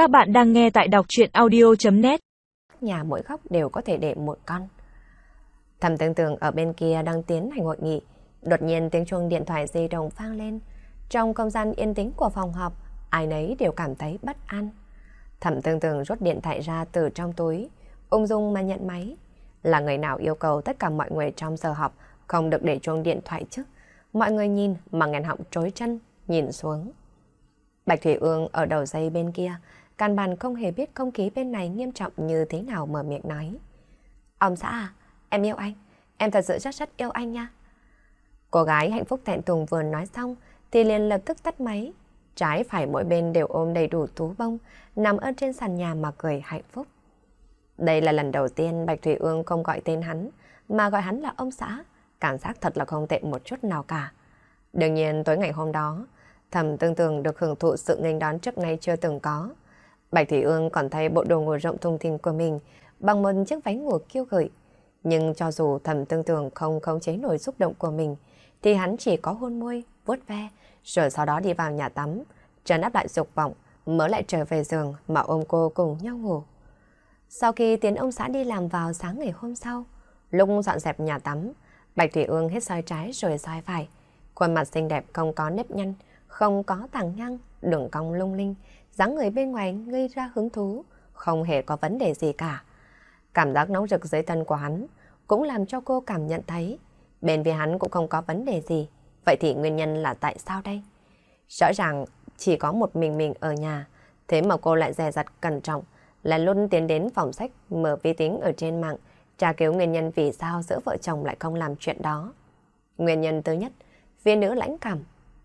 Các bạn đang nghe tại đọc chuyện audio.net Nhà mỗi góc đều có thể để một con. Thầm tương tường ở bên kia đang tiến hành hội nghị. Đột nhiên tiếng chuông điện thoại di động vang lên. Trong không gian yên tĩnh của phòng họp, ai nấy đều cảm thấy bất an. Thẩm tương tường rút điện thoại ra từ trong túi, ung dung mà nhận máy. Là người nào yêu cầu tất cả mọi người trong giờ họp không được để chuông điện thoại chứ? Mọi người nhìn mà ngàn họng trối chân, nhìn xuống. Bạch Thủy Ương ở đầu dây bên kia, căn bản không hề biết không khí bên này nghiêm trọng như thế nào mở miệng nói. Ông xã à, em yêu anh, em thật sự rất rất yêu anh nha. Cô gái hạnh phúc thẹn thùng vừa nói xong thì liền lập tức tắt máy. Trái phải mỗi bên đều ôm đầy đủ tú bông, nằm ở trên sàn nhà mà cười hạnh phúc. Đây là lần đầu tiên Bạch Thủy Ương không gọi tên hắn, mà gọi hắn là ông xã. Cảm giác thật là không tệ một chút nào cả. Đương nhiên tối ngày hôm đó, thầm tương tường được hưởng thụ sự nghênh đón trước nay chưa từng có. Bạch Thủy Ương còn thay bộ đồ ngủ rộng thùng thình của mình bằng một chiếc váy ngủ kiêu gợi. Nhưng cho dù thầm tương tưởng không khống chế nổi xúc động của mình, thì hắn chỉ có hôn môi, vuốt ve, rồi sau đó đi vào nhà tắm, trấn áp lại dục vọng, mới lại trở về giường mà ôm cô cùng nhau ngủ. Sau khi tiến ông xã đi làm vào sáng ngày hôm sau, lúc dọn dẹp nhà tắm, Bạch Thủy Ương hết soi trái rồi soi phải. Khuôn mặt xinh đẹp không có nếp nhăn, không có tàng nhăn, đường cong lung linh, dáng người bên ngoài gây ra hứng thú, không hề có vấn đề gì cả. Cảm giác nóng rực dưới thân của hắn cũng làm cho cô cảm nhận thấy bên phía hắn cũng không có vấn đề gì. Vậy thì nguyên nhân là tại sao đây? Rõ ràng chỉ có một mình mình ở nhà, thế mà cô lại dè dặt cẩn trọng, là luôn tiến đến phòng sách mở vi tính ở trên mạng, tra cứu nguyên nhân vì sao giữa vợ chồng lại không làm chuyện đó. Nguyên nhân thứ nhất, viên nữ lãnh cảm.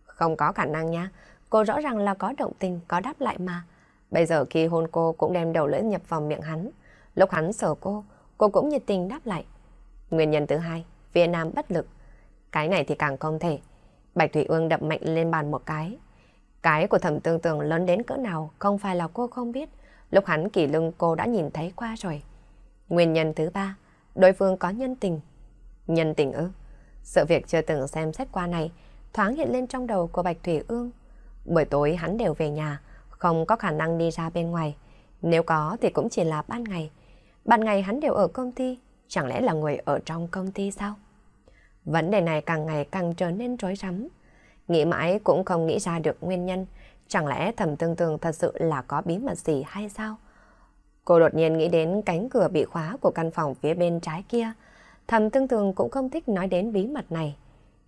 Không có khả năng nha, cô rõ ràng là có động tình, có đáp lại mà. Bây giờ khi hôn cô cũng đem đầu lưỡi nhập vào miệng hắn. Lúc hắn sờ cô, cô cũng nhiệt tình đáp lại. Nguyên nhân thứ hai, Việt Nam bất lực. Cái này thì càng không thể. Bạch Thủy Ương đập mạnh lên bàn một cái. Cái của thẩm tương tường lớn đến cỡ nào không phải là cô không biết. Lúc hắn kỳ lưng cô đã nhìn thấy qua rồi. Nguyên nhân thứ ba, đối phương có nhân tình. Nhân tình ư? Sự việc chưa từng xem xét qua này thoáng hiện lên trong đầu của Bạch Thủy Ương. Buổi tối hắn đều về nhà, không có khả năng đi ra bên ngoài. Nếu có thì cũng chỉ là ban ngày. Ban ngày hắn đều ở công ty, chẳng lẽ là người ở trong công ty sao? Vấn đề này càng ngày càng trở nên rối rắm. Nghĩ mãi cũng không nghĩ ra được nguyên nhân. Chẳng lẽ thầm tương tương thật sự là có bí mật gì hay sao? Cô đột nhiên nghĩ đến cánh cửa bị khóa của căn phòng phía bên trái kia. Thầm tương tương cũng không thích nói đến bí mật này.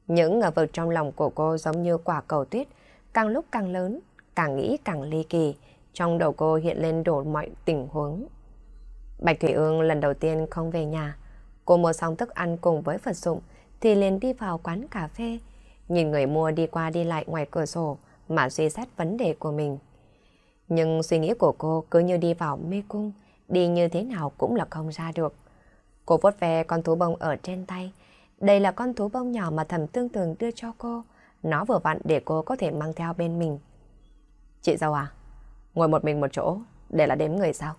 Những ngờ vực trong lòng của cô giống như quả cầu tuyết, càng lúc càng lớn, càng nghĩ càng ly kỳ. Trong đầu cô hiện lên đủ mọi tình huống. Bạch Thủy Ương lần đầu tiên không về nhà. Cô mua xong thức ăn cùng với vật dụng thì liền đi vào quán cà phê. Nhìn người mua đi qua đi lại ngoài cửa sổ mà suy xét vấn đề của mình. Nhưng suy nghĩ của cô cứ như đi vào mê cung, đi như thế nào cũng là không ra được. Cô vốt ve con thú bông ở trên tay. Đây là con thú bông nhỏ mà thầm tương tường đưa cho cô. Nó vừa vặn để cô có thể mang theo bên mình. Chị dâu à, ngồi một mình một chỗ, để là đếm người sao?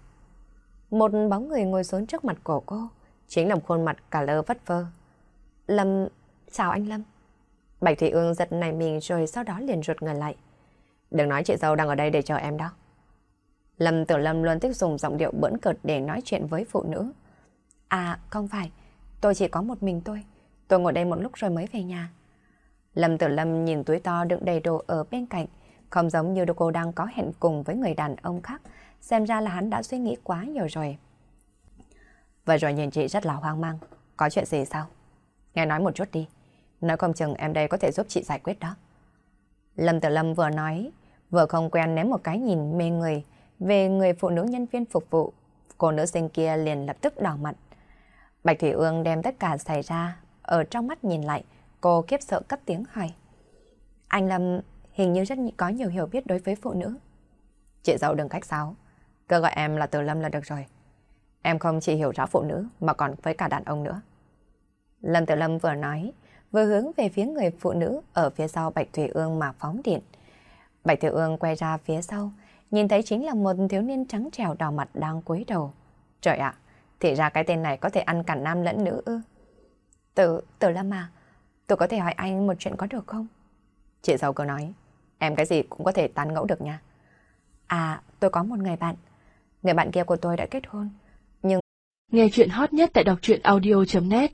Một bóng người ngồi xuống trước mặt của cô, chính là khuôn mặt cả lơ vất vơ. Lâm, chào anh Lâm. Bạch Thủy Ương giật này mình rồi sau đó liền rụt người lại. Đừng nói chị dâu đang ở đây để chờ em đó. Lâm Tử Lâm luôn thích dùng giọng điệu bỡn cợt để nói chuyện với phụ nữ. À, không phải. Tôi chỉ có một mình tôi. Tôi ngồi đây một lúc rồi mới về nhà. Lâm Tử Lâm nhìn túi to đựng đầy đồ ở bên cạnh. Không giống như cô đang có hẹn cùng với người đàn ông khác. Xem ra là hắn đã suy nghĩ quá nhiều rồi. Vừa rồi nhìn chị rất là hoang mang. Có chuyện gì sao? Nghe nói một chút đi. Nói không chừng em đây có thể giúp chị giải quyết đó. Lâm Tử Lâm vừa nói, vừa không quen ném một cái nhìn mê người về người phụ nữ nhân viên phục vụ. Cô nữ sinh kia liền lập tức đỏ mặt. Bạch Thủy Ương đem tất cả xảy ra, ở trong mắt nhìn lại, cô kiếp sợ cất tiếng hỏi. Anh Lâm hình như rất có nhiều hiểu biết đối với phụ nữ. Chị giàu đừng cách sáo, cứ gọi em là Từ Lâm là được rồi. Em không chỉ hiểu rõ phụ nữ mà còn với cả đàn ông nữa. Lâm Tử Lâm vừa nói, vừa hướng về phía người phụ nữ ở phía sau Bạch Thủy Ương mà phóng điện. Bạch Thủy Ương quay ra phía sau, nhìn thấy chính là một thiếu niên trắng trẻo đỏ mặt đang cúi đầu. Trời ạ, thì ra cái tên này có thể ăn cả nam lẫn nữ ư. Tử, Tử Lâm à, Tôi có thể hỏi anh một chuyện có được không? Chị giàu cứ nói, em cái gì cũng có thể tán ngẫu được nha. À, tôi có một người bạn. Người bạn kia của tôi đã kết hôn. Nhưng... Nghe chuyện hot nhất tại đọc truyện audio.net